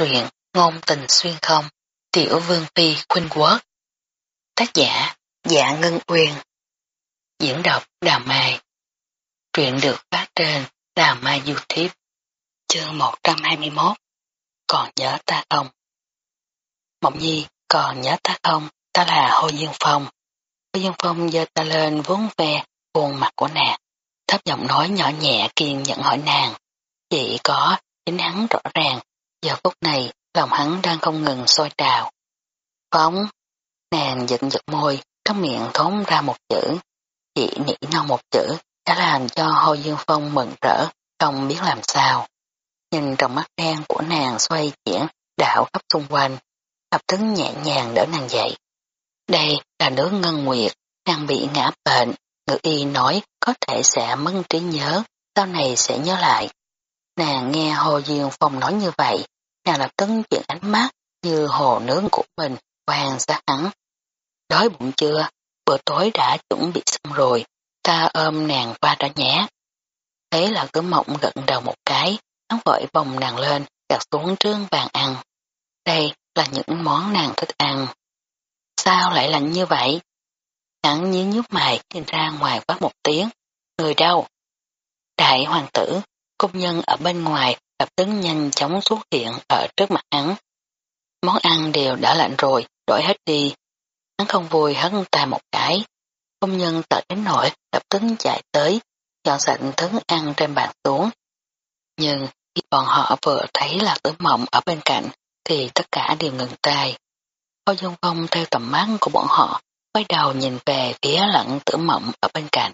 truyện Ngôn tình xuyên không, Tiểu Vương Phi Khuynh Quốc. Tác giả Dạ Ngân Uyên. Diễn đọc Đào Mai. Truyện được phát trên Đào Mai Youtube. Chương 121. Còn nhớ ta không? Mộng Nhi, còn nhớ ta không? Ta là Hồ Dương Phong. Hồ Dương Phong giơ ta lên vốn ve khuôn mặt của nàng. Thấp giọng nói nhỏ nhẹ kiên nhận hỏi nàng. Chỉ có chính hắn rõ ràng. Giờ phút này lòng hắn đang không ngừng sôi trào. Phóng, nàng giận giật môi, trong miệng thốn ra một chữ, chỉ nghĩ non một chữ, đã làm cho Hồ Dương Phong mừng rỡ, không biết làm sao. Nhìn trong mắt đen của nàng xoay chuyển, đảo khắp xung quanh, thập tức nhẹ nhàng đỡ nàng dậy. Đây là đứa ngân nguyệt, nàng bị ngã bệnh, ngự y nói có thể sẽ mất trí nhớ, sau này sẽ nhớ lại. Nàng nghe Hồ Dương Phong nói như vậy, nàng lập tức chuyển ánh mắt như hồ nướng của mình quan sát hắn. Đói bụng chưa, bữa tối đã chuẩn bị xong rồi, ta ôm nàng qua đó nhé. Thế là cứ mộng gận đầu một cái, hắn vội bồng nàng lên, đặt xuống trương bàn ăn. Đây là những món nàng thích ăn. Sao lại lạnh như vậy? Hắn nhíu nhíu mày nhìn ra ngoài quát một tiếng. Người đâu? Đại hoàng tử, công nhân ở bên ngoài lập tức nhanh chóng xuất hiện ở trước mặt hắn. Món ăn đều đã lạnh rồi, đổi hết đi. Hắn không vui hắn tay một cái. Công nhân sợ đến nỗi lập tức chạy tới, dọn sạch thức ăn trên bàn xuống. Nhưng khi bọn họ vừa thấy là tử mộng ở bên cạnh, thì tất cả đều ngừng tay. Âu Dương Phong theo tầm mắt của bọn họ, quay đầu nhìn về phía lặng tử mộng ở bên cạnh.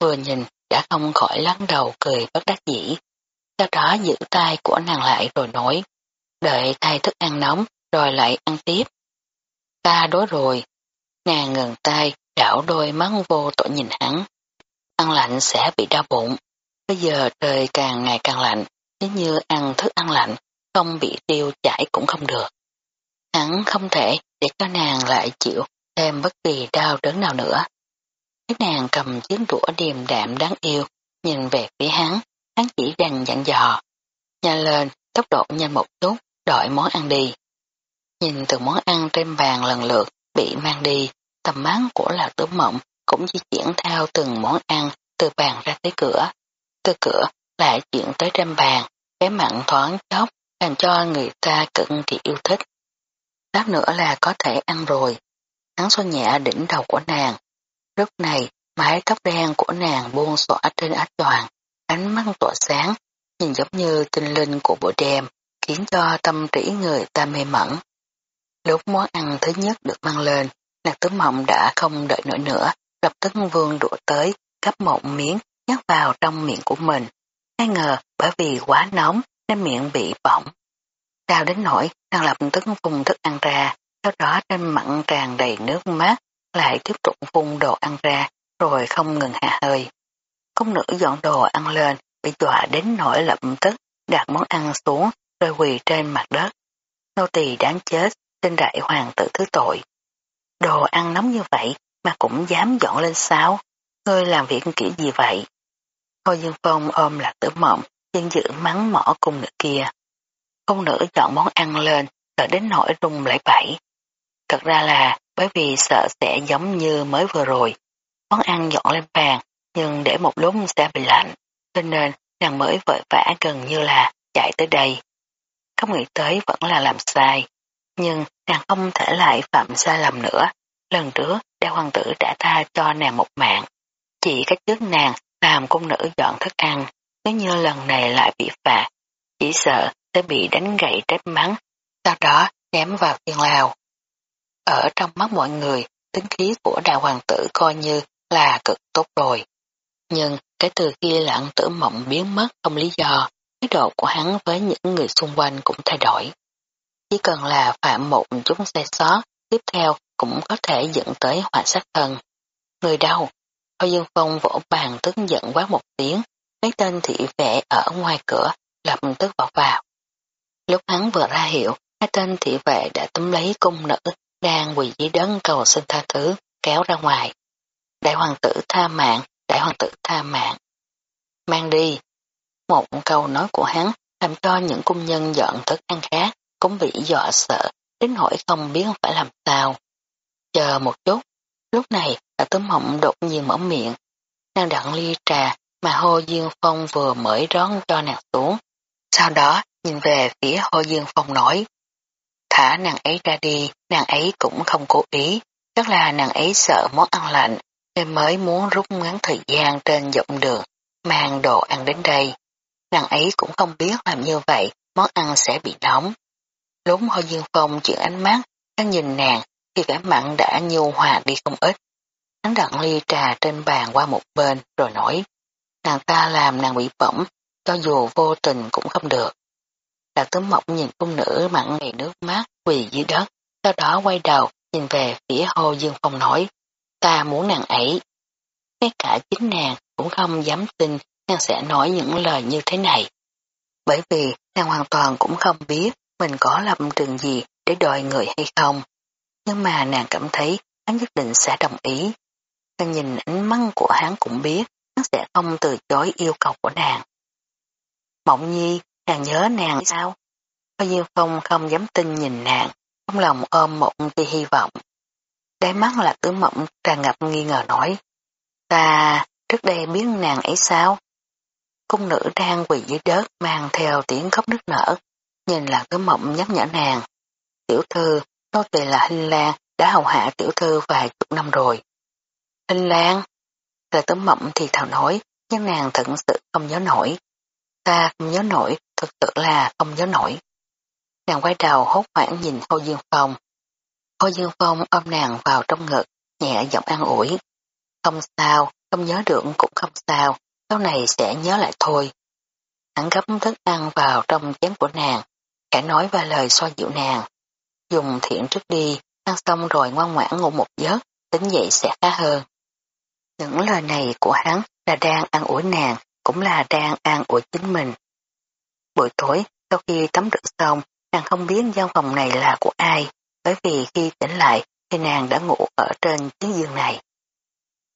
Vừa nhìn đã không khỏi lắc đầu cười bất đắc dĩ sau đó giữ tay của nàng lại rồi nói, đợi thay thức ăn nóng rồi lại ăn tiếp. Ta đói rồi, nàng ngừng tay, đảo đôi mắt vô tội nhìn hắn. Ăn lạnh sẽ bị đau bụng, bây giờ trời càng ngày càng lạnh, nếu như ăn thức ăn lạnh, không bị tiêu chảy cũng không được. Hắn không thể để cho nàng lại chịu thêm bất kỳ đau đớn nào nữa. Cái nàng cầm chiếc đũa điềm đạm đáng yêu, nhìn về phía hắn, hắn chỉ đành dặn dò. Nhà lên, tốc độ nhanh một chút, đợi món ăn đi. Nhìn từ món ăn trên bàn lần lượt bị mang đi, tầm mắt của lạc tử mộng cũng di chuyển theo từng món ăn từ bàn ra tới cửa. Từ cửa lại chuyển tới trên bàn, cái mặn thoáng chốc làm cho người ta cực kỳ yêu thích. Lát nữa là có thể ăn rồi. Hắn xoa nhẹ đỉnh đầu của nàng. Lúc này, mái tóc đen của nàng buông xõa trên ách choàng, ánh mắt tỏa sáng, nhìn giống như tinh linh của bộ đêm, khiến cho tâm trí người ta mê mẩn. Lúc món ăn thứ nhất được mang lên, nàng tướng mộng đã không đợi nổi nữa, lập tức vương đũa tới, cắp một miếng, nhắc vào trong miệng của mình. Ai ngờ bởi vì quá nóng nên miệng bị bỏng. Đau đến nỗi nàng lập tức phun thức ăn ra, sau đó trên mặn tràn đầy nước mát, lại tiếp tục phun đồ ăn ra, rồi không ngừng hạ hơi. Công nữ dọn đồ ăn lên, bị dọa đến nỗi lập tức đặt món ăn xuống rồi quỳ trên mặt đất. Nô tỳ đáng chết, trên đại hoàng tử thứ tội. Đồ ăn nóng như vậy mà cũng dám dọn lên sao? Ngươi làm việc kiểu gì vậy? Hồ Dương Phong ôm lạc tử mộng, dân dự mắng mỏ cung nữ kia. Công nữ dọn món ăn lên, sợ đến nỗi rung lại bẫy. Thật ra là bởi vì sợ sẽ giống như mới vừa rồi. Món ăn dọn lên bàn nhưng để một lúc sẽ bị lạnh, cho nên nàng mới vội vã gần như là chạy tới đây. Không nghĩ tới vẫn là làm sai, nhưng nàng không thể lại phạm sai lầm nữa. Lần trước, đại hoàng tử đã tha cho nàng một mạng. Chỉ cách trước nàng làm cung nữ dọn thức ăn, nếu như lần này lại bị phạt, chỉ sợ sẽ bị đánh gậy trách mắng, sau đó ném vào phiên lao. Ở trong mắt mọi người, tính khí của đại hoàng tử coi như là cực tốt rồi. Nhưng cái từ khi lặng tử mộng biến mất không lý do, thái độ của hắn với những người xung quanh cũng thay đổi. Chỉ cần là phạm một chút sai sót, tiếp theo cũng có thể dẫn tới họa sát thân. Người đâu? Âu Dương Phong vỗ bàn tức giận quá một tiếng, mấy tên thị vệ ở ngoài cửa lập tức vào vào. Lúc hắn vừa ra hiệu, hai tên thị vệ đã túm lấy cung nữ đang quỳ dưới đất cầu xin tha thứ, kéo ra ngoài. Đại hoàng tử tha mạng đại hoàng tử tha mạng. Mang đi. Một câu nói của hắn làm cho những cung nhân dọn thức ăn khác cũng bị dọa sợ, đến hỏi không biết phải làm sao. Chờ một chút, lúc này đã tấm mộng đột nhiên mở miệng, nàng đặn ly trà mà Hồ Dương Phong vừa mới rón cho nàng xuống. Sau đó nhìn về phía Hồ Dương Phong nói, thả nàng ấy ra đi, nàng ấy cũng không cố ý, chắc là nàng ấy sợ món ăn lạnh, nên mới muốn rút ngắn thời gian trên dọc đường, mang đồ ăn đến đây. Nàng ấy cũng không biết làm như vậy, món ăn sẽ bị nóng. Lúc Hồ Dương Phong chuyển ánh mắt, đang nhìn nàng, thì vẻ mặn đã nhu hòa đi không ít. Hắn đặt ly trà trên bàn qua một bên, rồi nói, nàng ta làm nàng bị bỏng, cho dù vô tình cũng không được. Lạc tướng mộng nhìn cung nữ mặn đầy nước mắt quỳ dưới đất, sau đó quay đầu nhìn về phía Hồ Dương Phong nói, ta muốn nàng ấy. Ngay cả chính nàng cũng không dám tin nàng sẽ nói những lời như thế này. Bởi vì nàng hoàn toàn cũng không biết mình có lập trường gì để đòi người hay không. Nhưng mà nàng cảm thấy hắn nhất định sẽ đồng ý. Nàng nhìn ánh mắt của hắn cũng biết hắn sẽ không từ chối yêu cầu của nàng. Mộng nhi, nàng nhớ nàng sao? Bao nhiêu phong không dám tin nhìn nàng, trong lòng ôm một tia hy vọng. Đáy mắt là tử mộng tràn ngập nghi ngờ nói. Ta trước đây biết nàng ấy sao? Cung nữ đang quỳ dưới đất mang theo tiếng khóc nức nở, nhìn là tử mộng nhắc nhở nàng. Tiểu thư, nô tỳ là Hinh Lan, đã hầu hạ tiểu thư vài chục năm rồi. Hinh Lan, là tử mộng thì thào nói, nhưng nàng thật sự không nhớ nổi. Ta không nhớ nổi, thực sự là không nhớ nổi. Nàng quay đầu hốt hoảng nhìn Hồ Dương Phong. Hồ Dương Phong ôm nàng vào trong ngực, nhẹ giọng an ủi. Không sao, không nhớ được cũng không sao, sau này sẽ nhớ lại thôi. Hắn gấp thức ăn vào trong chén của nàng, khẽ nói vài lời xoa dịu nàng. Dùng thiện trước đi, ăn xong rồi ngoan ngoãn ngủ một giấc, tính dậy sẽ khá hơn. Những lời này của hắn là đang ăn ủi nàng, cũng là đang an ủi chính mình. Buổi tối, sau khi tắm rửa xong, nàng không biết gian phòng này là của ai, bởi vì khi tỉnh lại thì nàng đã ngủ ở trên chiếc giường này.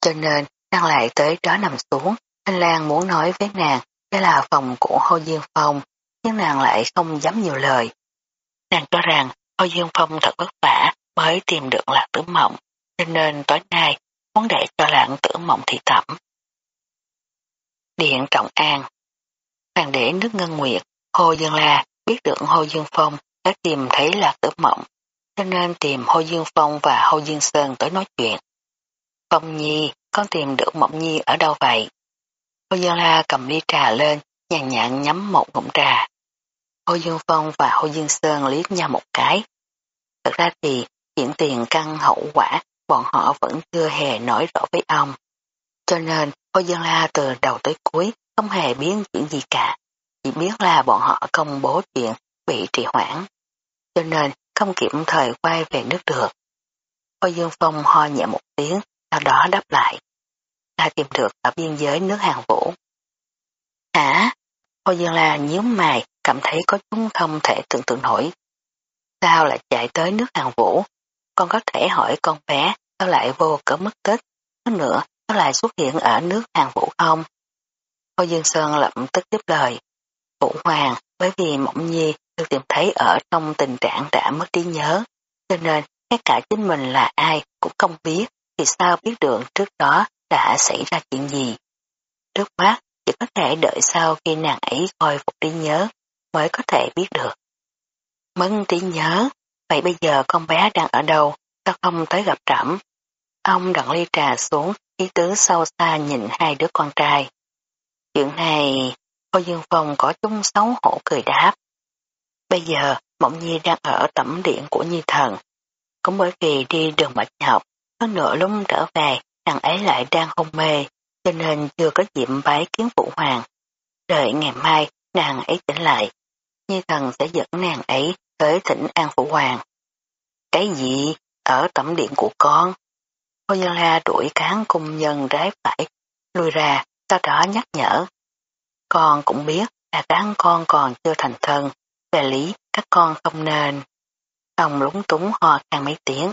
Cho nên, nàng lại tới đó nằm xuống, anh Lan muốn nói với nàng đây là phòng của Hồ Dương Phong, nhưng nàng lại không dám nhiều lời. Nàng cho rằng Hồ Dương Phong thật vất vả mới tìm được lạc tử mộng, cho nên tối nay muốn để cho lạc tử mộng thị tẩm. Điện Trọng An Hoàng đế nước Ngân Nguyệt, Hồ Dương La biết được Hồ Dương Phong đã tìm thấy lạc tử mộng, cho nên tìm Hô Dương Phong và Hô Dương Sơn tới nói chuyện. Phong Nhi, con tìm được Mộng Nhi ở đâu vậy? Hô Dương La cầm ly trà lên, nhàn nhạt nhắm một ngụm trà. Hô Dương Phong và Hô Dương Sơn liếc nhau một cái. Thật ra thì chuyện tiền căn hậu quả bọn họ vẫn chưa hề nói rõ với ông. Cho nên Hô Dương La từ đầu tới cuối không hề biết chuyện gì cả. Chỉ biết là bọn họ công bố chuyện bị trì hoãn. Cho nên không kịp thời quay về nước được. Hồ Dương Phong ho nhẹ một tiếng, sau đó đáp lại. Ta tìm được ở biên giới nước Hàn Vũ. Hả? Hồ Dương La nhíu mày, cảm thấy có chúng không thể tưởng tượng nổi. Sao lại chạy tới nước Hàn Vũ? Con có thể hỏi con bé sao lại vô cớ mất tích? Hơn nữa, nó lại xuất hiện ở nước Hàn Vũ không? Hồ Dương Sơn lập tức tiếp lời. Vũ Hoàng, bởi vì Mộng Nhi được tìm thấy ở trong tình trạng đã mất trí nhớ, cho nên ngay cả chính mình là ai cũng không biết, thì sao biết được trước đó đã xảy ra chuyện gì. Trước mắt, chỉ có thể đợi sau khi nàng ấy khôi phục trí nhớ mới có thể biết được. Mất trí nhớ, vậy bây giờ con bé đang ở đâu, sao không tới gặp trẫm? Ông đặt ly trà xuống, ý tứ sâu xa nhìn hai đứa con trai. Chuyện này, Hồ Dương Phong có chung xấu hổ cười đáp. Bây giờ, Mộng Nhi đang ở tẩm điện của Nhi Thần. Cũng bởi vì đi đường mệt nhọc, hơn nửa lúc trở về, nàng ấy lại đang hôn mê, cho nên chưa có dịp bái kiến phụ hoàng. Đợi ngày mai, nàng ấy tỉnh lại. Nhi Thần sẽ dẫn nàng ấy tới thỉnh an phụ hoàng. Cái gì? Ở tẩm điện của con? Cô dương La đuổi cán cung nhân rái phải, lùi ra, sau đó nhắc nhở. Con cũng biết là các con còn chưa thành thân, về lý các con không nên. Ông lúng túng ho càng mấy tiếng.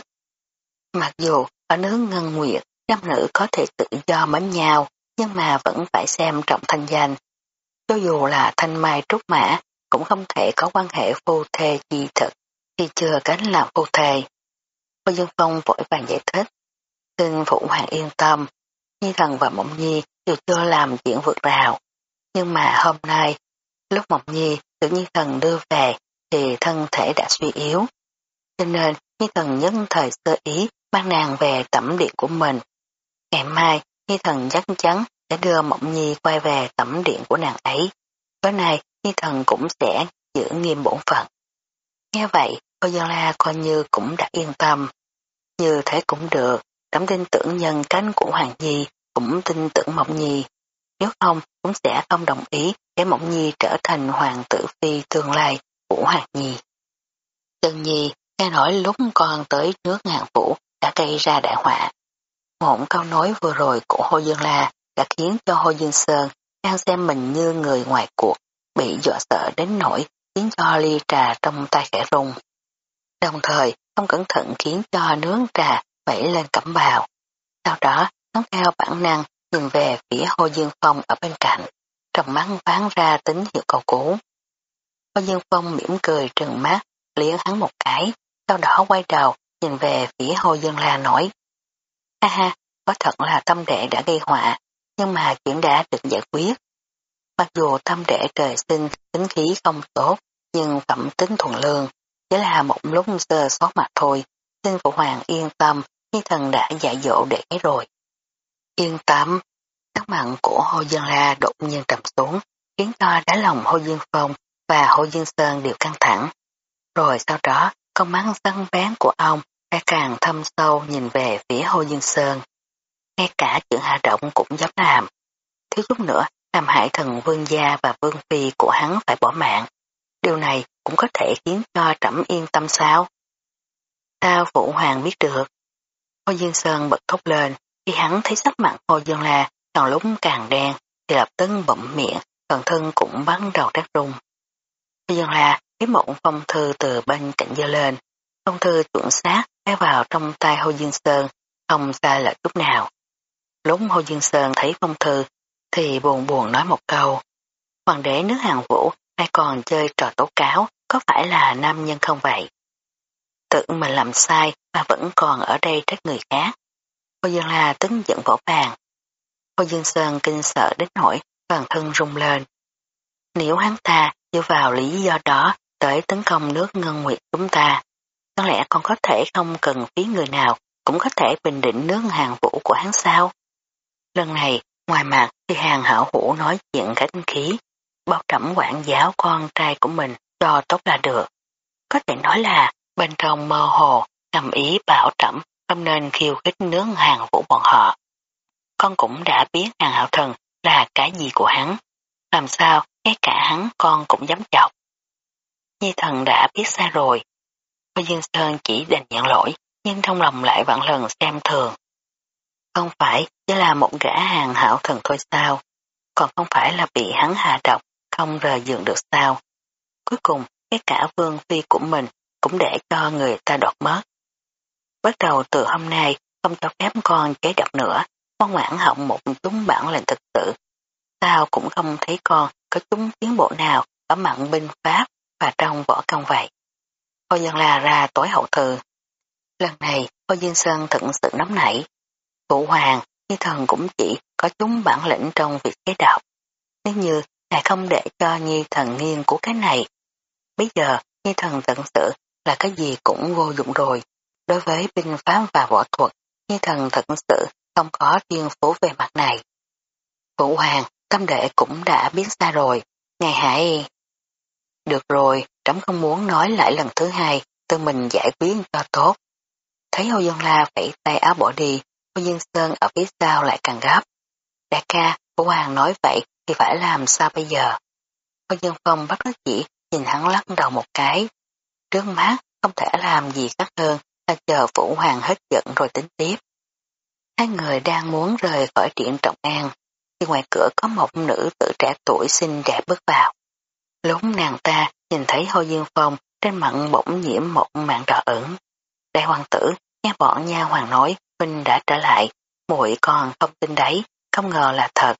Mặc dù ở nước ngân nguyệt, nam nữ có thể tự do mến nhau, nhưng mà vẫn phải xem trọng thanh danh. Cho dù là thanh mai trúc mã, cũng không thể có quan hệ phu thê chi thực khi chưa cánh làm phu thê. Cô Dương Phong vội vàng giải thích. Xin Phụ Hoàng yên tâm, Nhi Thần và Mộng Nhi đều chưa làm chuyện vượt rào. Nhưng mà hôm nay, lúc Mộng Nhi được Nhi Thần đưa về thì thân thể đã suy yếu. Cho nên Nhi Thần nhân thời sơ ý mang nàng về tẩm điện của mình. Ngày mai, Nhi Thần chắc chắn sẽ đưa Mộng Nhi quay về tẩm điện của nàng ấy. Tối nay, Nhi Thần cũng sẽ giữ nghiêm bổn phận. Nghe vậy, cô Dân La coi như cũng đã yên tâm. Như thế cũng được, Trẫm tin tưởng nhân cánh của Hoàng Nhi, cũng tin tưởng Mộng Nhi. Nếu không, cũng sẽ không đồng ý để Mộng Nhi trở thành hoàng tử phi tương lai của Hoàng Nhi. Tương Nhi nghe nói lúc con tới nước ngàn phủ đã gây ra đại họa. Mộng câu nói vừa rồi của Hồ Dương La đã khiến cho Hồ Dương Sơn đang xem mình như người ngoài cuộc, bị dọa sợ đến nỗi khiến cho ly trà trong tay khẽ rung. Đồng thời, không cẩn thận khiến cho nướng trà vẫy lên cẩm bào. Sau đó, nó theo bản năng nhìn về phía Hồ Dương Phong ở bên cạnh, trong mắt phán ra tín hiệu cầu cứu. Hồ Dương Phong mỉm cười trừng mắt, liếc hắn một cái, sau đó quay đầu nhìn về phía Hồ Dương La nói. Ha ha, có thật là tâm đệ đã gây họa, nhưng mà chuyện đã được giải quyết. Mặc dù tâm đệ trời sinh tính khí không tốt, nhưng phẩm tính thuận lương, chỉ là một lúc sơ sót mặt thôi. Xin Phụ Hoàng yên tâm, khi thần đã dạy dỗ để rồi. Yên tâm, sắc mặn của Hồ Dương La đột nhiên trầm xuống, khiến cho đá lòng Hồ Dương Phong và Hồ Dương Sơn đều căng thẳng. Rồi sau đó, con mắt sân bén của ông đã càng thâm sâu nhìn về phía Hồ Dương Sơn. Ngay cả chuyện hạ động cũng dám làm. Thiếu chút nữa, làm hại thần vương gia và vương phi của hắn phải bỏ mạng. Điều này cũng có thể khiến cho trẫm yên tâm sao? Sao Vũ Hoàng biết được? Hồ Dương Sơn bật thốt lên, khi hắn thấy sắc mặt Hồ Dương La càng lúc càng đen, thì lập tức bậm miệng, toàn thân cũng bắt đầu rét rung. Hồ Dương La thấy một phong thư từ bên cạnh dơ lên, phong thư chuẩn xác bé vào trong tay Hồ Dương Sơn, không xa lệch chút nào. Lúc Hồ Dương Sơn thấy phong thư, thì buồn buồn nói một câu. Hoàng đế nước Hàn Vũ hay còn chơi trò tố cáo, có phải là nam nhân không vậy? Tự mình làm sai mà vẫn còn ở đây trách người khác. Hồ Dương La tính giận vỗ bàn. Hồ Dương Sơn kinh sợ đến nỗi toàn thân rung lên. Nếu hắn ta dựa vào lý do đó tới tấn công nước ngân nguyệt chúng ta, có lẽ còn có thể không cần phí người nào cũng có thể bình định nước hàng vũ của hắn sao. Lần này, ngoài mặt thì hàng hảo hủ nói chuyện cách khí, bao trẩm quản giáo con trai của mình cho tốt là được. Có thể nói là bên trong mơ hồ cầm ý bảo trẩm không nên khiêu khích nướng hàng vũ bọn họ. Con cũng đã biết hàng hạo thần là cái gì của hắn, làm sao ngay cả hắn con cũng dám chọc. Nhi thần đã biết xa rồi, Hoa Dương Sơn chỉ đành nhận lỗi, nhưng trong lòng lại vạn lần xem thường. Không phải chỉ là một gã hàng hảo thần thôi sao, còn không phải là bị hắn hạ độc, không rời giường được sao. Cuối cùng, cái cả vương phi của mình cũng để cho người ta đoạt mất. Bắt đầu từ hôm nay, không cho phép con chế độc nữa, con ngoãn họng một chúng bản lệnh thực sự. Tao cũng không thấy con có chúng tiến bộ nào ở mặn binh pháp và trong võ công vậy. Cô dân la ra tối hậu thư. Lần này, cô Dương Sơn thật sự nóng nảy. Cụ hoàng, như thần cũng chỉ có chúng bản lĩnh trong việc chế độc. Nếu như ngài không để cho nhi thần nghiêng của cái này, bây giờ nhi thần tận sự là cái gì cũng vô dụng rồi. Đối với binh pháp và võ thuật, nhi thần thật sự không có thiên phú về mặt này. Phụ hoàng, tâm đệ cũng đã biết xa rồi. Ngài hãy... Được rồi, trẫm không muốn nói lại lần thứ hai, tự mình giải quyết cho tốt. Thấy Âu Dương La vẫy tay áo bỏ đi, Âu Dương Sơn ở phía sau lại càng gấp. Đại ca, Vũ Hoàng nói vậy thì phải làm sao bây giờ? Âu Dương Phong bắt nó chỉ nhìn hắn lắc đầu một cái. Trước mắt không thể làm gì khác hơn ta chờ Vũ Hoàng hết giận rồi tính tiếp. Hai người đang muốn rời khỏi điện trọng an, thì ngoài cửa có một nữ tử trẻ tuổi xinh đẹp bước vào. Lúc nàng ta nhìn thấy Hồ Dương Phong trên mặt bỗng nhiễm một mạng đỏ ửng. Đại hoàng tử nghe bọn nha hoàng nói Huynh đã trở lại, muội còn không tin đấy, không ngờ là thật.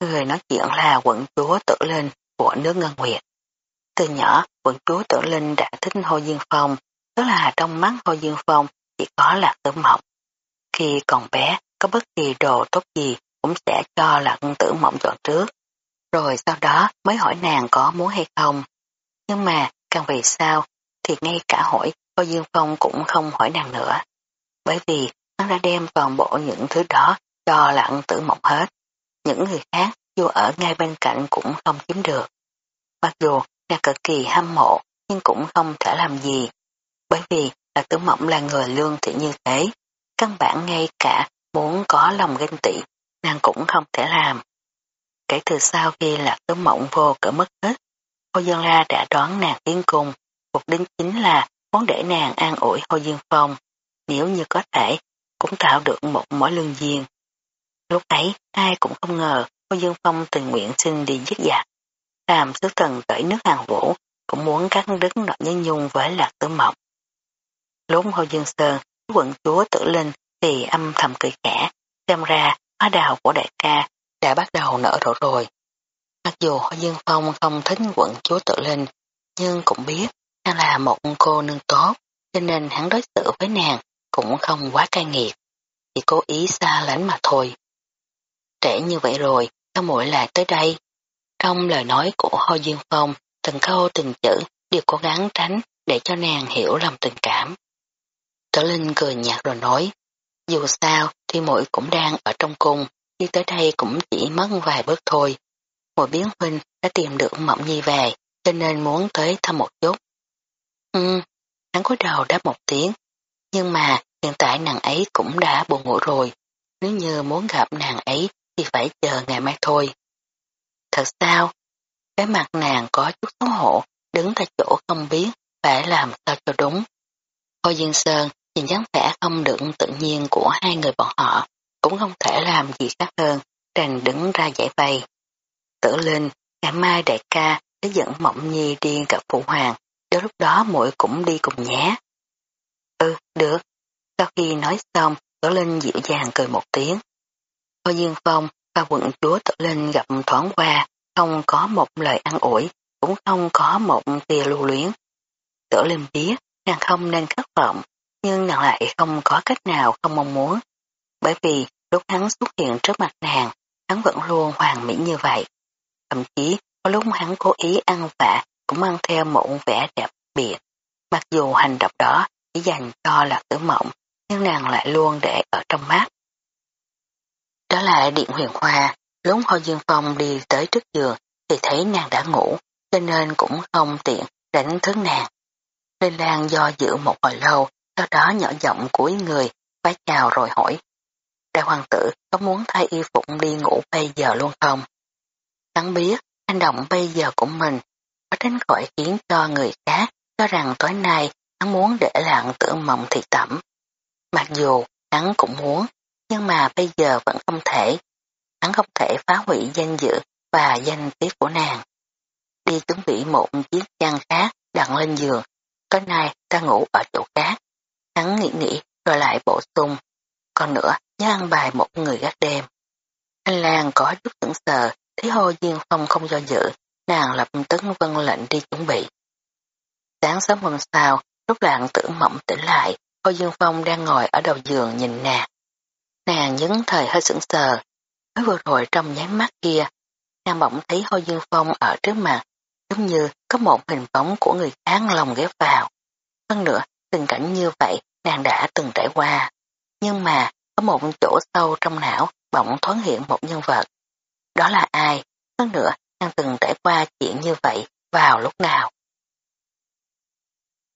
Người nói chuyện là quận chúa tự linh của nước Ngân Nguyệt. Từ nhỏ, quận chúa Tử Linh đã thích Hồ Dương Phong, tức là trong mắt Hồ Dương Phong chỉ có lạc tử mộng. Khi còn bé, có bất kỳ đồ tốt gì cũng sẽ cho lạc tử mộng chọn trước, rồi sau đó mới hỏi nàng có muốn hay không. Nhưng mà, càng về sao, thì ngay cả hỏi Hồ Dương Phong cũng không hỏi nàng nữa. Bởi vì hắn đã đem toàn bộ những thứ đó cho lặng tử mộng hết. Những người khác dù ở ngay bên cạnh cũng không chiếm được. Mặc dù nàng cực kỳ hâm mộ nhưng cũng không thể làm gì. Bởi vì là tử mộng là người lương thiện như thế. Căn bản ngay cả muốn có lòng ganh tị nàng cũng không thể làm. Kể từ sau khi lạc tử mộng vô cỡ mất hết, Hồ Dương La đã đoán nàng tiến cùng. Mục đích chính là muốn để nàng an ủi Hồ Dương Phong. Nếu như có thể, cũng tạo được một mối lương duyên. Lúc ấy, ai cũng không ngờ Hồ Dương Phong tình nguyện xin đi giết giặc. Làm sứ thần tới nước hàng vũ, cũng muốn cắt đứt nội nhân nhung với lạc tử mộng. Lúc Hồ Dương Sơn, quận chúa tử linh thì âm thầm cười khẽ, xem ra hoa đào của đại ca đã bắt đầu nở rộ rồi. Mặc dù Hồ Dương Phong không thích quận chúa tử linh, nhưng cũng biết nàng là một cô nương tốt, cho nên hắn đối xử với nàng cũng không quá cay nghiệt, chỉ cố ý xa lánh mà thôi. Trễ như vậy rồi, sao muội lại tới đây? Trong lời nói của Hồ Dương Phong, từng câu từng chữ đều cố gắng tránh để cho nàng hiểu lòng tình cảm. Tử Linh cười nhạt rồi nói, dù sao thì muội cũng đang ở trong cung, đi tới đây cũng chỉ mất vài bước thôi. Muội biến huynh đã tìm được mộng nhi về, cho nên muốn tới thăm một chút. Ừ, hắn cúi đầu đáp một tiếng, nhưng mà hiện tại nàng ấy cũng đã buồn ngủ rồi, nếu như muốn gặp nàng ấy thì phải chờ ngày mai thôi. Thật sao? Cái mặt nàng có chút xấu hổ, đứng tại chỗ không biết phải làm sao cho đúng. Hồ Diên Sơn nhìn dáng vẻ không được tự nhiên của hai người bọn họ, cũng không thể làm gì khác hơn, đành đứng ra giải vây. Tử Linh, ngày mai đại ca sẽ dẫn Mộng Nhi đi gặp Phụ Hoàng, đến lúc đó muội cũng đi cùng nhé. Ừ, được. Sau khi nói xong, Tử Linh dịu dàng cười một tiếng. Hoa Dương Phong và quận chúa Tử Linh gặp thoáng qua, không có một lời ăn ủi, cũng không có một tia lưu luyến. Tử Linh biết nàng không nên khắc vọng, nhưng nàng lại không có cách nào không mong muốn. Bởi vì lúc hắn xuất hiện trước mặt nàng, hắn vẫn luôn hoàn mỹ như vậy. Thậm chí có lúc hắn cố ý ăn vạ cũng mang theo một vẻ đẹp biệt. Mặc dù hành động đó chỉ dành cho lạc tử mộng, nhưng nàng lại luôn để ở trong mắt. Đó là điện huyền hoa, lúc Hồ Dương Phong đi tới trước giường thì thấy nàng đã ngủ, cho nên cũng không tiện đánh thức nàng. Linh Lan do dự một hồi lâu, sau đó nhỏ giọng cuối người, vái chào rồi hỏi. Đại hoàng tử có muốn thay y phục đi ngủ bây giờ luôn không? Hắn biết, hành động bây giờ của mình có tránh khỏi khiến cho người khác cho rằng tối nay hắn muốn để lạng tử mộng thị tẩm. Mặc dù hắn cũng muốn, nhưng mà bây giờ vẫn không thể. Hắn không thể phá hủy danh dự và danh tiết của nàng. Đi chuẩn bị một chiếc chăn khác đặt lên giường. Tối nay ta ngủ ở chỗ khác. Hắn nghĩ nghĩ rồi lại bổ sung. Còn nữa, nhớ ăn bài một người gác đêm. Anh Lan có chút tưởng sờ, thấy hô Diên Phong không do dự, nàng lập tức vân lệnh đi chuẩn bị. Sáng sớm hôm sau, lúc lạng tưởng mộng tỉnh lại, hô Dương Phong đang ngồi ở đầu giường nhìn nàng. Nàng nhấn thời hơi sững sờ, mới vừa rồi trong nháy mắt kia, nàng bỗng thấy hô Dương Phong ở trước mặt, giống như có một hình bóng của người khác lòng ghép vào. Hơn nữa, tình cảnh như vậy nàng đã từng trải qua. Nhưng mà, có một chỗ sâu trong não bỗng thoáng hiện một nhân vật. Đó là ai? Hơn nữa, nàng từng trải qua chuyện như vậy vào lúc nào?